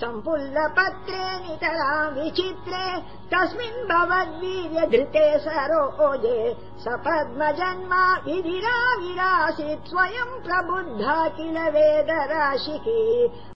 सम्पुल्लपत्रे नितराम् विचित्रे तस्मिन् भवद्वीर्यधृते सरोजे स पद्मजन्मा विधिराविरासित् स्वयम् प्रबुद्धा किल वेदराशिः।